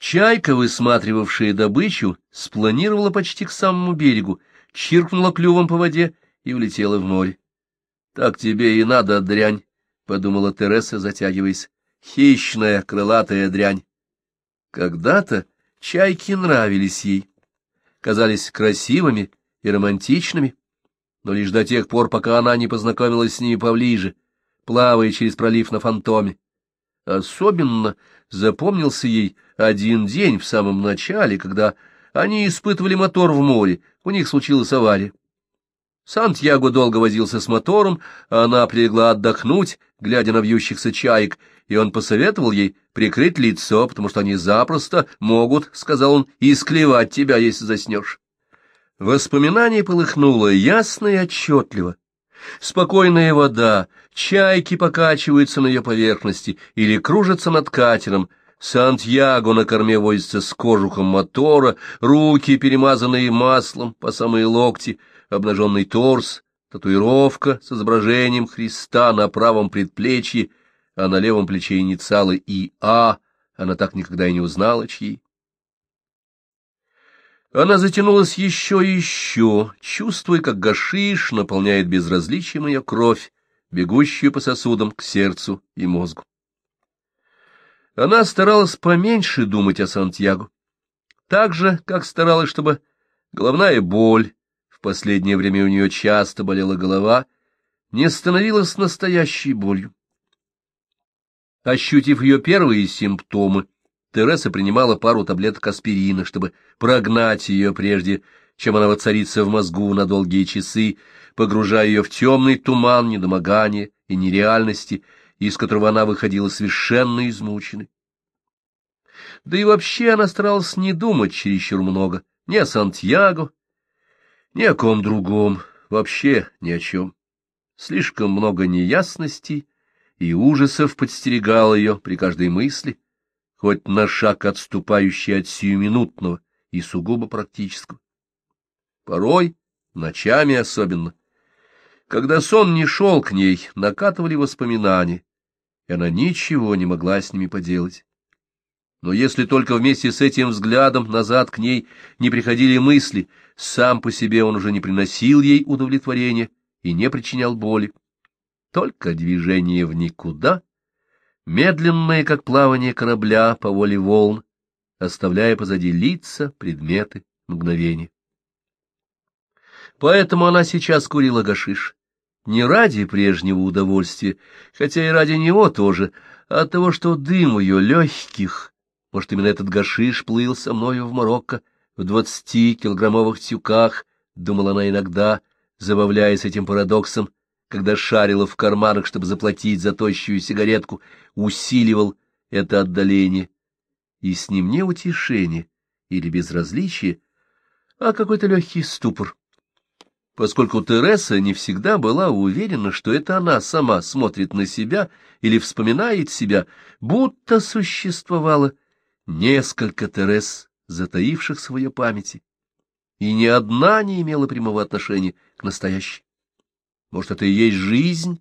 Чайка, высматривавшая добычу, спланировала почти к самому берегу, чиркнула клювом по воде и улетела в море. — Так тебе и надо, дрянь, — подумала Тереса, затягиваясь. — Хищная, крылатая дрянь. Когда-то чайки нравились ей, казались красивыми и романтичными, но лишь до тех пор, пока она не познакомилась с ними поближе, плавая через пролив на фантоме. Особенно запомнился ей один день в самом начале, когда они испытывали мотор в море, у них случилась авария. Сантьяго долго возился с мотором, а она прилегла отдохнуть, глядя на вьющихся чаек, и он посоветовал ей прикрыть лицо, потому что они запросто могут, — сказал он, — исклевать тебя, если заснешь. Воспоминание полыхнуло ясно и отчетливо. Спокойная вода, чайки покачиваются на ее поверхности или кружатся над катером, Сантьяго на корме возится с кожухом мотора, руки, перемазанные маслом по самые локти, обнаженный торс, татуировка с изображением Христа на правом предплечье, а на левом плече инициалы И.А., она так никогда и не узнала, чьи. Она затянулась еще и еще, чувствуя, как гашиш наполняет безразличием ее кровь, бегущую по сосудам к сердцу и мозгу. Она старалась поменьше думать о Сантьяго, так же, как старалась, чтобы головная боль, в последнее время у нее часто болела голова, не становилась настоящей болью. Ощутив ее первые симптомы, Тереса принимала пару таблеток аспирина, чтобы прогнать ее прежде, чем она воцарится в мозгу на долгие часы, погружая ее в темный туман недомогания и нереальности, из которого она выходила совершенно измученной. Да и вообще она старалась не думать чересчур много ни о Сантьяго, ни о ком другом, вообще ни о чем. Слишком много неясностей и ужасов подстерегало ее при каждой мысли, хоть на шаг отступающий от сиюминутного и сугубо практического. Порой, ночами особенно, когда сон не шел к ней, накатывали воспоминания, и она ничего не могла с ними поделать. Но если только вместе с этим взглядом назад к ней не приходили мысли, сам по себе он уже не приносил ей удовлетворения и не причинял боли. Только движение в никуда, медленное, как плавание корабля по воле волн, оставляя позади лица, предметы, мгновения. Поэтому она сейчас курила гашиш. Не ради прежнего удовольствия, хотя и ради него тоже, а от того, что дым ее легких, может, именно этот гашиш плыл со мною в Марокко в двадцати килограммовых тюках, думала она иногда, забавляясь этим парадоксом, когда шарила в карманах, чтобы заплатить за тощую сигаретку, усиливал это отдаление. И с ним не утешение или безразличие, а какой-то легкий ступор поскольку Тереса не всегда была уверена, что это она сама смотрит на себя или вспоминает себя, будто существовало несколько Терес, затаивших свою памяти, и ни одна не имела прямого отношения к настоящей. Может, это и есть жизнь?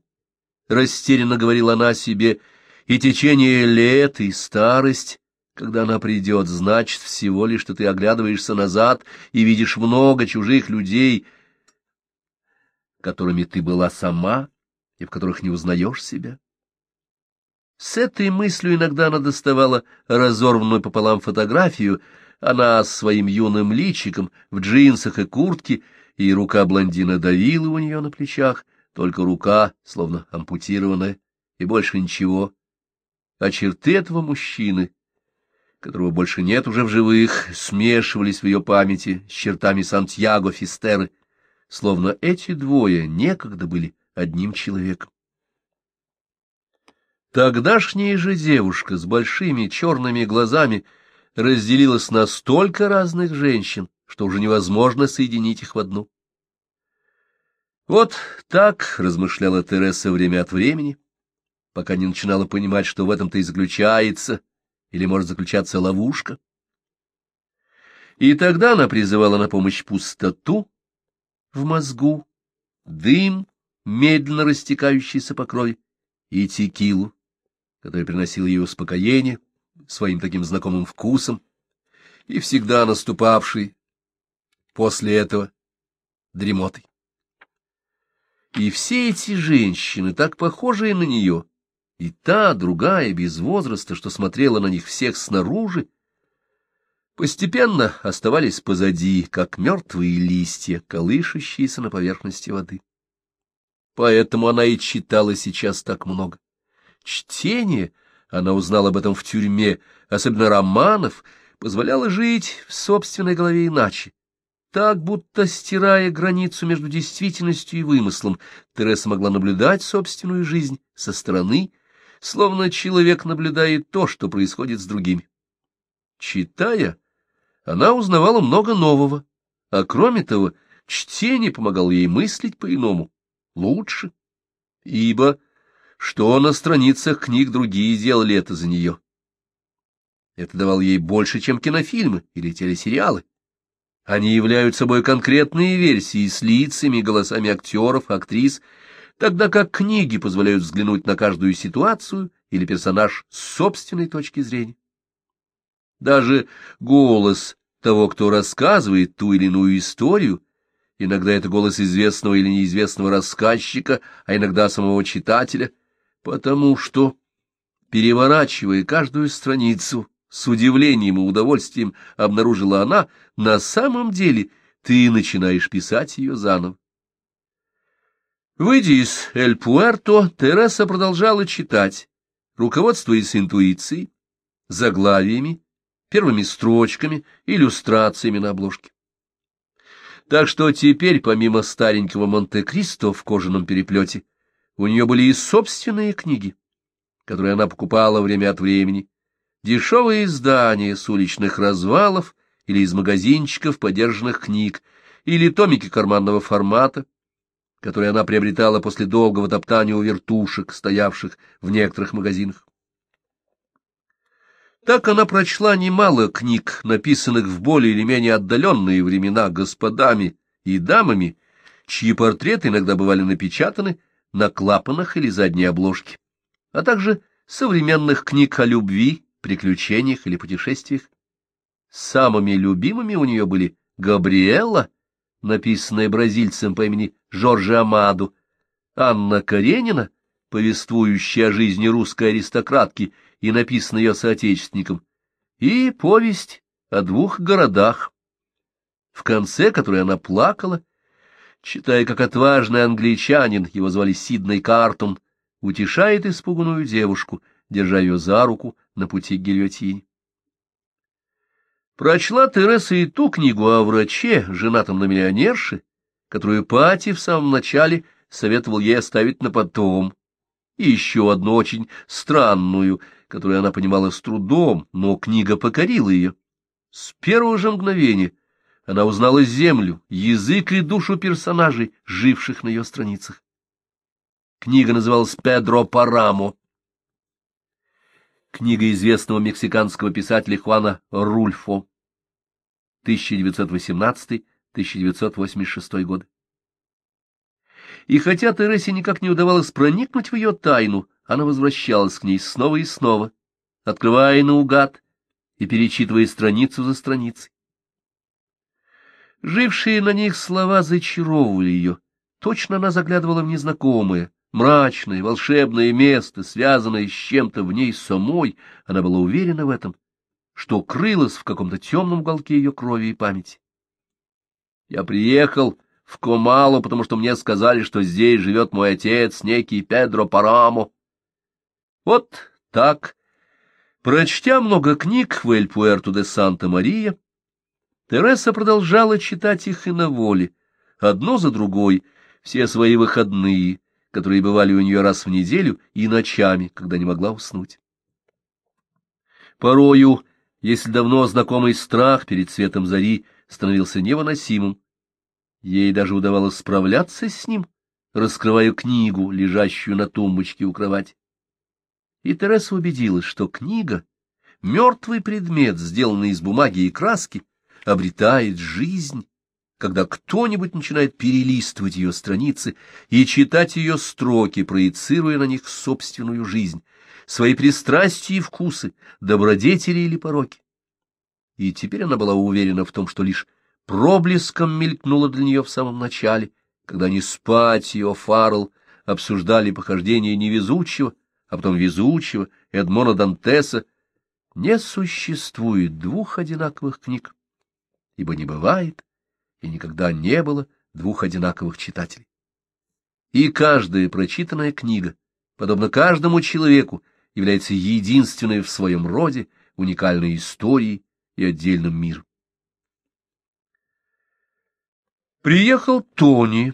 Растерянно говорила она себе, и течение лет, и старость, когда она придет, значит всего лишь, что ты оглядываешься назад и видишь много чужих людей — которыми ты была сама и в которых не узнаешь себя. С этой мыслью иногда она доставала разорванную пополам фотографию, она с своим юным личиком в джинсах и куртке, и рука блондина давила у нее на плечах, только рука, словно ампутированная, и больше ничего. А черты этого мужчины, которого больше нет уже в живых, смешивались в ее памяти с чертами Сантьяго Фистеры, словно эти двое некогда были одним человеком. Тогдашняя же девушка с большими черными глазами разделилась на столько разных женщин, что уже невозможно соединить их в одну. Вот так размышляла Тереса время от времени, пока не начинала понимать, что в этом-то и заключается, или может заключаться ловушка. И тогда она призывала на помощь пустоту, в мозгу, дым, медленно растекающийся по крови, и текилу, который приносил ей успокоение своим таким знакомым вкусом, и всегда наступавшей после этого дремотой. И все эти женщины, так похожие на нее, и та, другая, без возраста, что смотрела на них всех снаружи, постепенно оставались позади, как мертвые листья, колышущиеся на поверхности воды. Поэтому она и читала сейчас так много. Чтение, она узнала об этом в тюрьме, особенно романов, позволяло жить в собственной голове иначе. Так, будто стирая границу между действительностью и вымыслом, Тереса могла наблюдать собственную жизнь со стороны, словно человек наблюдает то, что происходит с другими. Читая, она узнавала много нового, а кроме того, чтение помогало ей мыслить по-иному, лучше, ибо что на страницах книг другие делали это за нее. Это давало ей больше, чем кинофильмы или телесериалы. Они являются собой конкретные версии с лицами, голосами актеров, актрис, тогда как книги позволяют взглянуть на каждую ситуацию или персонаж с собственной точки зрения. Даже голос того, кто рассказывает ту или иную историю, иногда это голос известного или неизвестного рассказчика, а иногда самого читателя, потому что, переворачивая каждую страницу, с удивлением и удовольствием обнаружила она, на самом деле ты начинаешь писать ее заново. Выйдя из Эль-Пуэрто, Тереса продолжала читать, руководствуясь интуицией, заглавиями, первыми строчками, иллюстрациями на обложке. Так что теперь, помимо старенького Монте-Кристо в кожаном переплете, у нее были и собственные книги, которые она покупала время от времени, дешевые издания с уличных развалов или из магазинчиков подержанных книг, или томики карманного формата, которые она приобретала после долгого топтания у вертушек, стоявших в некоторых магазинах. Так она прочла немало книг, написанных в более или менее отдаленные времена господами и дамами, чьи портреты иногда бывали напечатаны на клапанах или задней обложке, а также современных книг о любви приключениях или путешествиях. Самыми любимыми у нее были «Габриэлла», написанная бразильцем по имени Жоржи Амаду, Анна Каренина, повествующая о жизни русской аристократки и написанная ее соотечественником, и повесть о двух городах, в конце которой она плакала, читая, как отважный англичанин, его звали Сидней Картон, утешает испуганную девушку, держа ее за руку на пути к гильотине. Прочла Тереса и ту книгу о враче, женатом на миллионерше, которую Пати в самом начале советовал ей оставить на потом, и еще одну очень странную, которую она понимала с трудом, но книга покорила ее. С первого же мгновения она узнала землю, язык и душу персонажей, живших на ее страницах. Книга называлась «Педро Парамо», Книга известного мексиканского писателя Хуана Рульфо, 1918-1986 годы. И хотя Тересе никак не удавалось проникнуть в ее тайну, она возвращалась к ней снова и снова, открывая наугад и перечитывая страницу за страницей. Жившие на них слова зачаровывали ее, точно она заглядывала в незнакомое, мрачное, волшебное место, связанное с чем-то в ней самой, она была уверена в этом, что крылось в каком-то темном уголке ее крови и памяти. Я приехал в Комалу, потому что мне сказали, что здесь живет мой отец, некий Педро Парамо. Вот так, прочтя много книг в Эль-Пуэрто де Санта-Мария, Тереса продолжала читать их и на воле, одно за другой, все свои выходные, которые бывали у нее раз в неделю, и ночами, когда не могла уснуть. Порою, если давно знакомый страх перед светом зари становился невыносимым, ей даже удавалось справляться с ним, раскрывая книгу, лежащую на тумбочке у кровати. И Тереса убедилась, что книга, мертвый предмет, сделанный из бумаги и краски, обретает жизнь когда кто-нибудь начинает перелистывать ее страницы и читать ее строки, проецируя на них собственную жизнь, свои пристрастия и вкусы, добродетели или пороки. и теперь она была уверена в том, что лишь проблеском мелькнуло для нее в самом начале, когда они с Патио Фаррелл обсуждали похождения невезучего, а потом везучего Эдмона Дантеса, не существует двух одинаковых книг, ибо не бывает и никогда не было двух одинаковых читателей. И каждая прочитанная книга, подобно каждому человеку, является единственной в своем роде, уникальной историей и отдельным миром. Приехал Тони,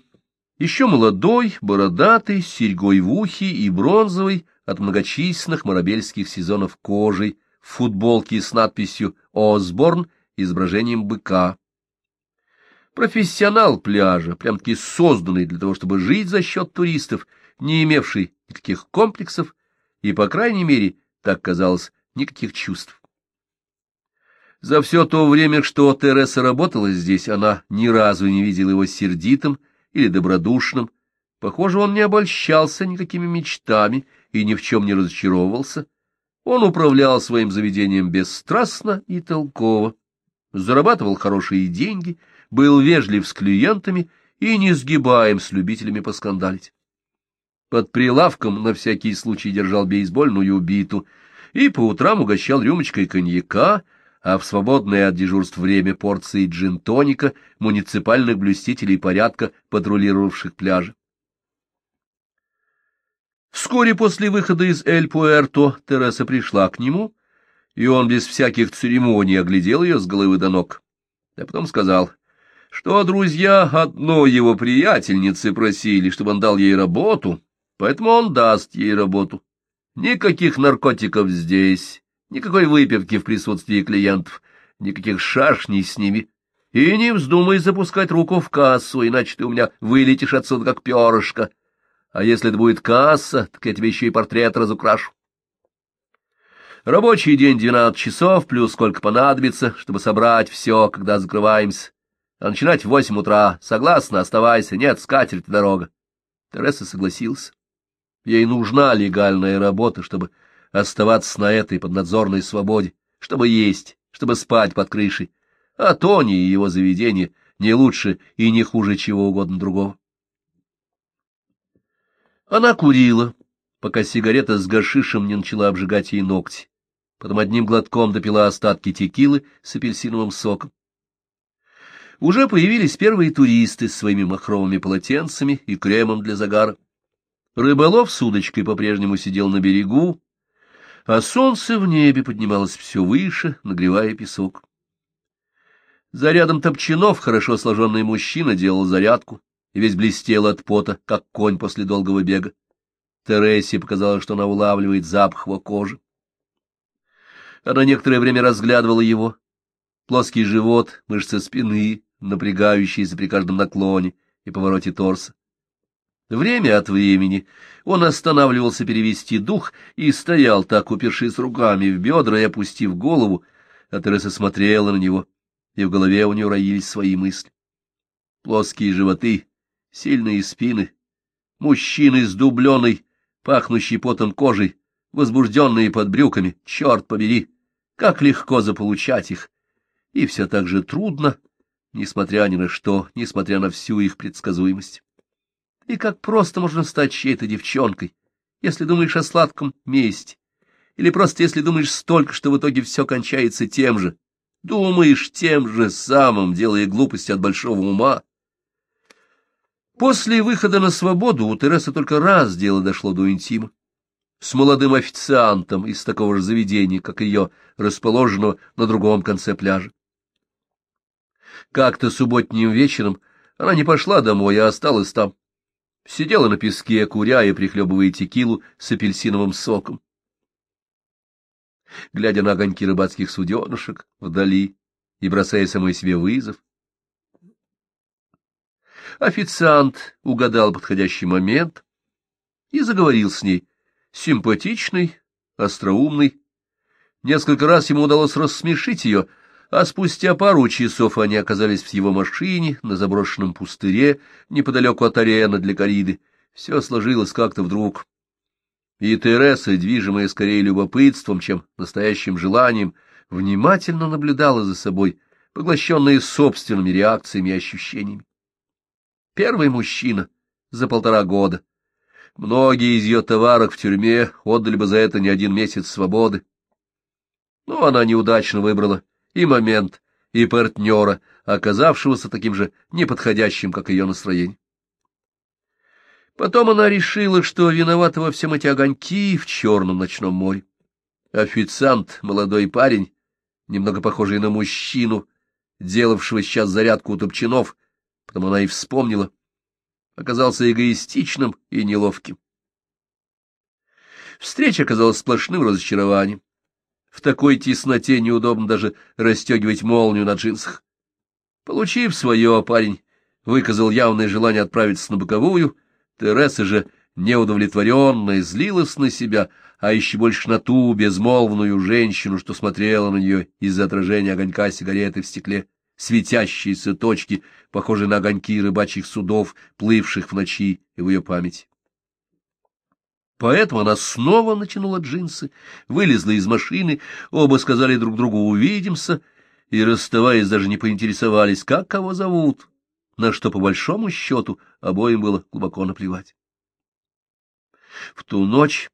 еще молодой, бородатый, с серьгой в ухе и бронзовый от многочисленных марабельских сезонов кожей, в футболке с надписью «Осборн» изображением быка. Профессионал пляжа, прям-таки созданный для того, чтобы жить за счет туристов, не имевший никаких комплексов и, по крайней мере, так казалось, никаких чувств. За все то время, что Тереса работала здесь, она ни разу не видела его сердитым или добродушным. Похоже, он не обольщался никакими мечтами и ни в чем не разочаровывался. Он управлял своим заведением бесстрастно и толково, зарабатывал хорошие деньги, был вежлив с клиентами и несгибаем с любителями поскандалить. Под прилавком на всякий случай держал бейсбольную биту и по утрам угощал рюмочкой коньяка, а в свободное от дежурств время порции джин-тоника муниципальных блюстителей порядка, патрулировавших пляжи. Вскоре после выхода из Эль-Пуэрто Тереса пришла к нему, и он без всяких церемоний оглядел ее с головы до ног. А потом сказал, что друзья одной его приятельницы просили, чтобы он дал ей работу, поэтому он даст ей работу. Никаких наркотиков здесь, никакой выпивки в присутствии клиентов, никаких шашней с ними. И не вздумай запускать руку в кассу, иначе ты у меня вылетишь отсюда, как перышко. А если это будет касса, так я тебе еще и портрет разукрашу. Рабочий день двенадцать часов, плюс сколько понадобится, чтобы собрать все, когда закрываемся. А начинать в восемь утра. Согласна, оставайся. Нет, скатерть дорога. Тереса согласился. Ей нужна легальная работа, чтобы оставаться на этой поднадзорной свободе, чтобы есть, чтобы спать под крышей. А Тони и его заведение не лучше и не хуже чего угодно другого. Она курила, пока сигарета с гашишем не начала обжигать ей ногти. Потом одним глотком допила остатки текилы с апельсиновым соком. Уже появились первые туристы с своими махровыми полотенцами и кремом для загара. Рыболов с удочкой по-прежнему сидел на берегу, а солнце в небе поднималось все выше, нагревая песок. За рядом топчанов хорошо сложенный мужчина делал зарядку и весь блестел от пота, как конь после долгого бега. Тересе показалось, что она улавливает запах его кожи. Она некоторое время разглядывала его. Плоский живот, мышцы спины, напрягающиеся при каждом наклоне и повороте торса. Время от времени он останавливался перевести дух и стоял так, упершись руками в бедра и опустив голову, а Тереса смотрела на него, и в голове у нее роились свои мысли. Плоские животы, сильные спины, мужчины с дубленой, пахнущей потом кожей, возбужденные под брюками, черт побери, как легко заполучать их, и все так же трудно, несмотря ни на что, несмотря на всю их предсказуемость. И как просто можно стать чьей-то девчонкой, если думаешь о сладком месте, или просто если думаешь столько, что в итоге все кончается тем же, думаешь тем же самым, делая глупости от большого ума, После выхода на свободу у Тересы только раз дело дошло до интима. С молодым официантом из такого же заведения, как ее, расположенного на другом конце пляжа. Как-то субботним вечером она не пошла домой, а осталась там. Сидела на песке, куря и прихлебывая текилу с апельсиновым соком. Глядя на огоньки рыбацких суденышек вдали и бросая самой себе вызов, Официант угадал подходящий момент и заговорил с ней. Симпатичный, остроумный. Несколько раз ему удалось рассмешить ее, а спустя пару часов они оказались в его машине на заброшенном пустыре неподалеку от арены для кориды. Все сложилось как-то вдруг. И Тереса, движимая скорее любопытством, чем настоящим желанием, внимательно наблюдала за собой, поглощенная собственными реакциями и ощущениями. Первый мужчина за полтора года. Многие из ее товарок в тюрьме отдали бы за это не один месяц свободы. Но она неудачно выбрала и момент, и партнера, оказавшегося таким же неподходящим, как ее настроение. Потом она решила, что виноваты во всем эти огоньки в черном ночном море. Официант, молодой парень, немного похожий на мужчину, делавшего сейчас зарядку у топчанов, потому она и вспомнила, оказался эгоистичным и неловким. Встреча оказалась сплошным разочарованием. В такой тесноте неудобно даже расстегивать молнию на джинсах. Получив свое, парень выказал явное желание отправиться на боковую, Тереса же, неудовлетворенная, злилась на себя, а еще больше на ту безмолвную женщину, что смотрела на нее из-за отражения огонька сигареты в стекле, светящиеся точки, похожие на огоньки рыбачьих судов, плывших в ночи и в ее памяти. Поэтому она снова натянула джинсы, вылезла из машины, оба сказали друг другу «увидимся», и, расставаясь, даже не поинтересовались, как кого зовут, на что, по большому счету, обоим было глубоко наплевать. В ту ночь,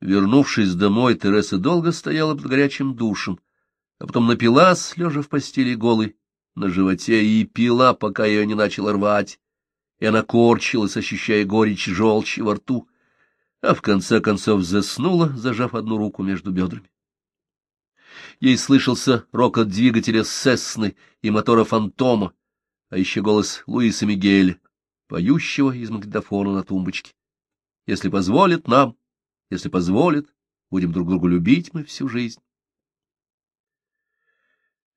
вернувшись домой, Тереса долго стояла под горячим душем, а потом напилась, лежа в постели голой, на животе, и пила, пока ее не начало рвать, и она корчилась, ощущая горечь желчи во рту, а в конце концов заснула, зажав одну руку между бедрами. Ей слышался рокот двигателя Сесны и мотора Фантома, а еще голос Луиса Мигеля, поющего из магнитофона на тумбочке. Если позволит нам, если позволит, будем друг другу любить мы всю жизнь.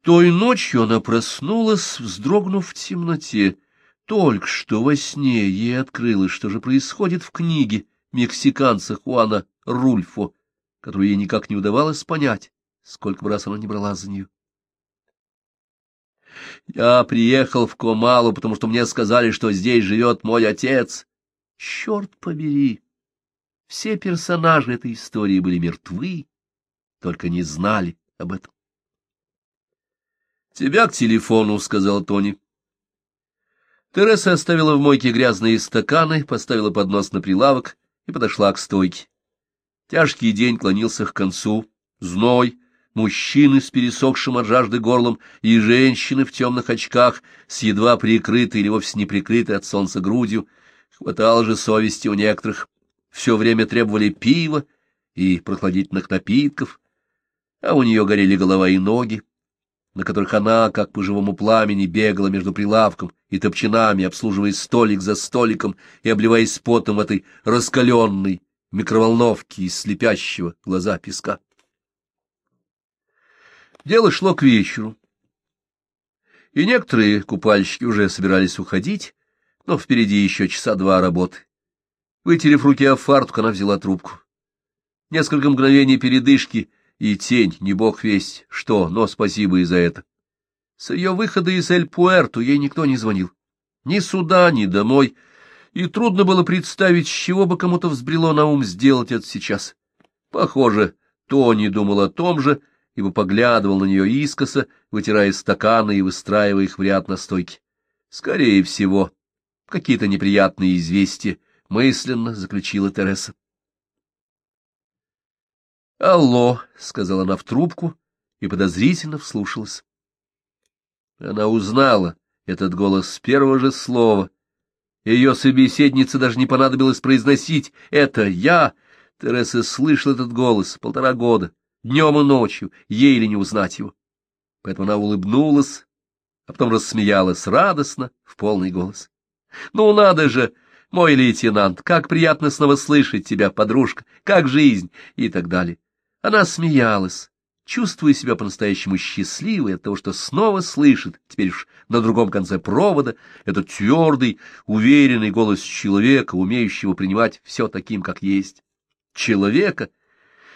Той ночью она проснулась, вздрогнув в темноте. Только что во сне ей открылось, что же происходит в книге мексиканца Хуана Рульфо, которую ей никак не удавалось понять, сколько раз она не брала за нее. Я приехал в Комалу, потому что мне сказали, что здесь живет мой отец. Черт побери! Все персонажи этой истории были мертвы, только не знали об этом. — Тебя к телефону, — сказал Тони. Тереса оставила в мойке грязные стаканы, поставила поднос на прилавок и подошла к стойке. Тяжкий день клонился к концу, зной, мужчины с пересохшим от жажды горлом и женщины в темных очках с едва прикрытой или вовсе не прикрытой от солнца грудью. Хватало же совести у некоторых. Все время требовали пива и прохладительных напитков, а у нее горели голова и ноги, на которых она, как по живому пламени, бегала между прилавком и топчинами, обслуживая столик за столиком и обливаясь потом в этой раскаленной микроволновке из слепящего глаза песка. Дело шло к вечеру, и некоторые купальщики уже собирались уходить, но впереди еще часа два работы. Вытерев руки о фартук, она взяла трубку. Несколько мгновений передышки — и тень, не бог весть, что, но спасибо и за это. С ее выхода из Эль-Пуэрту ей никто не звонил. Ни сюда, ни домой, и трудно было представить, с чего бы кому-то взбрело на ум сделать это сейчас. Похоже, Тони думал о том же, ибо поглядывал на нее искоса, вытирая стаканы и выстраивая их в ряд на стойке. Скорее всего, какие-то неприятные известия, мысленно заключила Тереса. «Алло», — сказала она в трубку и подозрительно вслушалась. Она узнала этот голос с первого же слова. Ее собеседнице даже не понадобилось произносить «это я». Тереса слышала этот голос полтора года, днем и ночью, ей ли не узнать его. Поэтому она улыбнулась, а потом рассмеялась радостно, в полный голос. «Ну, надо же, мой лейтенант, как приятно снова слышать тебя, подружка, как жизнь!» и так далее. Она смеялась, чувствуя себя по-настоящему счастливой от того, что снова слышит, теперь уж на другом конце провода, этот твердый, уверенный голос человека, умеющего принимать все таким, как есть. Человека,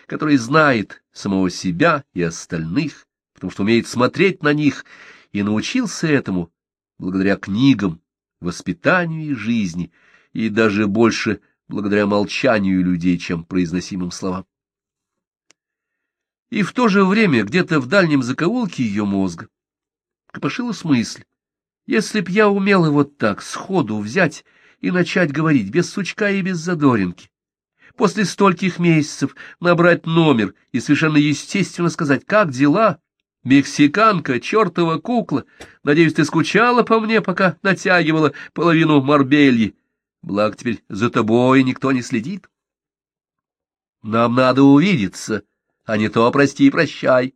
который знает самого себя и остальных, потому что умеет смотреть на них, и научился этому благодаря книгам, воспитанию и жизни, и даже больше благодаря молчанию людей, чем произносимым словам. И в то же время где-то в дальнем закоулке ее мозга копошилась мысль. Если б я умела вот так сходу взять и начать говорить без сучка и без задоринки, после стольких месяцев набрать номер и совершенно естественно сказать «Как дела?» Мексиканка, чертова кукла, надеюсь, ты скучала по мне, пока натягивала половину морбельи. Благо теперь за тобой никто не следит. Нам надо увидеться, а не то прости и прощай.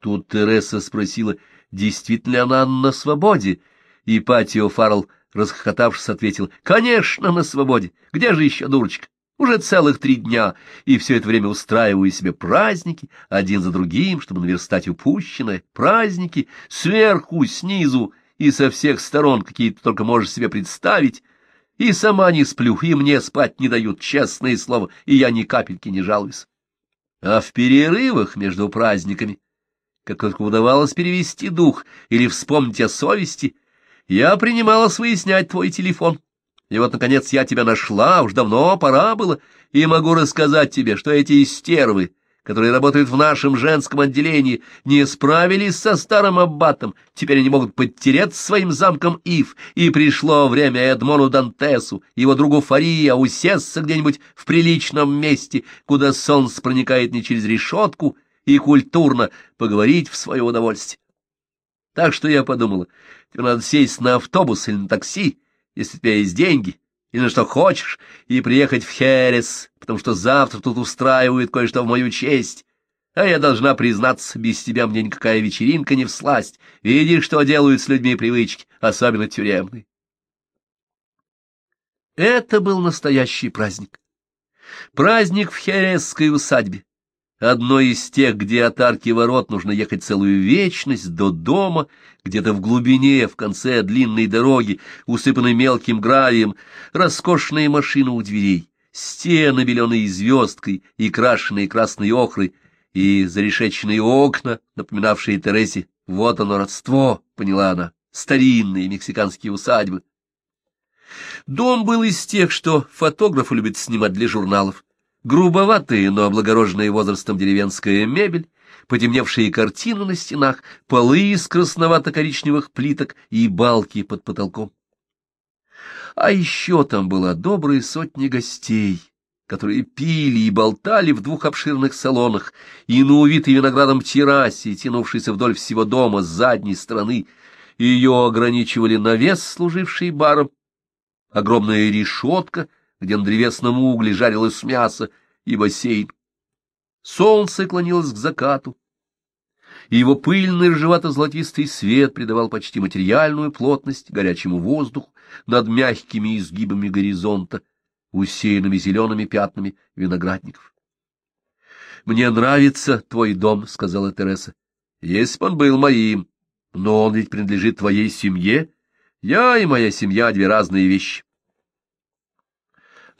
Тут Тереса спросила, действительно ли она на свободе, и Патио Фаррелл, расхохотавшись, ответил, «Конечно, на свободе! Где же еще, дурочка? Уже целых три дня, и все это время устраиваю себе праздники, один за другим, чтобы наверстать упущенное. Праздники сверху, снизу и со всех сторон, какие ты только можешь себе представить. И сама не сплю, и мне спать не дают, честное слово, и я ни капельки не жалуюсь. А в перерывах между праздниками, как только удавалось перевести дух или вспомнить о совести, я принималась выяснять твой телефон. И вот, наконец, я тебя нашла, уж давно пора было, и могу рассказать тебе, что эти стервы, которые работают в нашем женском отделении, не справились со старым аббатом, теперь они могут подтереться своим замком Ив, и пришло время Эдмону Дантесу, его другу Фария, усесться где-нибудь в приличном месте, куда солнце проникает не через решетку, и культурно поговорить в свое удовольствие. Так что я подумала, тебе надо сесть на автобус или на такси, если у тебя есть деньги, или на что хочешь, и приехать в Херес, потому что завтра тут устраивают кое-что в мою честь. А я должна признаться, без тебя мне никакая вечеринка не всласть. Видишь, что делают с людьми привычки, особенно тюремные. Это был настоящий праздник. Праздник в Хересской усадьбе одно из тех, где от арки ворот нужно ехать целую вечность до дома, где-то в глубине, в конце длинной дороги, усыпанной мелким гравием, роскошные машины у дверей, стены, беленые звездкой и крашеные красной охрой, и зарешеченные окна, напоминавшие Тересе, вот оно родство, поняла она, старинные мексиканские усадьбы. Дом был из тех, что фотографы любят снимать для журналов грубоватая, но облагороженная возрастом деревенская мебель, потемневшие картины на стенах, полы из красновато-коричневых плиток и балки под потолком. А еще там была добрая сотня гостей, которые пили и болтали в двух обширных салонах, и на увитой виноградом террасе, тянувшейся вдоль всего дома с задней стороны, ее ограничивали навес, служивший баром, огромная решетка — где на древесном угле жарилось мясо, и бассейн. Солнце клонилось к закату, и его пыльный ржевато-золотистый свет придавал почти материальную плотность горячему воздуху над мягкими изгибами горизонта, усеянными зелеными пятнами виноградников. — Мне нравится твой дом, — сказала Тереса. — Если бы он был моим, но он ведь принадлежит твоей семье. Я и моя семья — две разные вещи.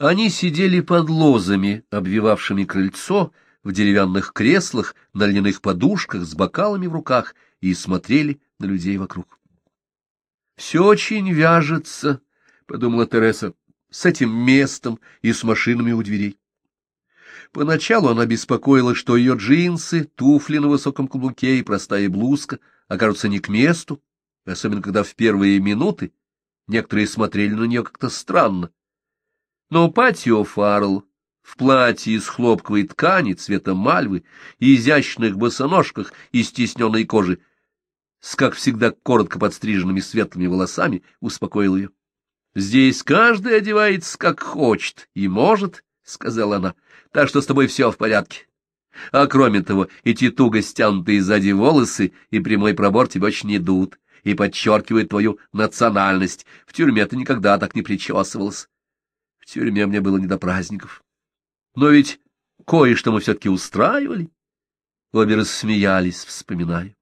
Они сидели под лозами, обвивавшими крыльцо, в деревянных креслах, на льняных подушках, с бокалами в руках, и смотрели на людей вокруг. — Все очень вяжется, — подумала Тереса, — с этим местом и с машинами у дверей. Поначалу она беспокоила, что ее джинсы, туфли на высоком каблуке и простая блузка окажутся не к месту, особенно когда в первые минуты некоторые смотрели на нее как-то странно. Но Патио Фаррелл в платье из хлопковой ткани цвета мальвы и изящных босоножках из стесненной кожи, с, как всегда, коротко подстриженными светлыми волосами, успокоил ее. «Здесь каждый одевается как хочет и может», — сказала она, — «так что с тобой все в порядке. А кроме того, эти туго стянутые сзади волосы и прямой пробор тебе очень идут и подчеркивают твою национальность. В тюрьме ты никогда так не причесывалась. В тюрьме мне было не до праздников. Но ведь кое-что мы все-таки устраивали. Обе рассмеялись, вспоминая.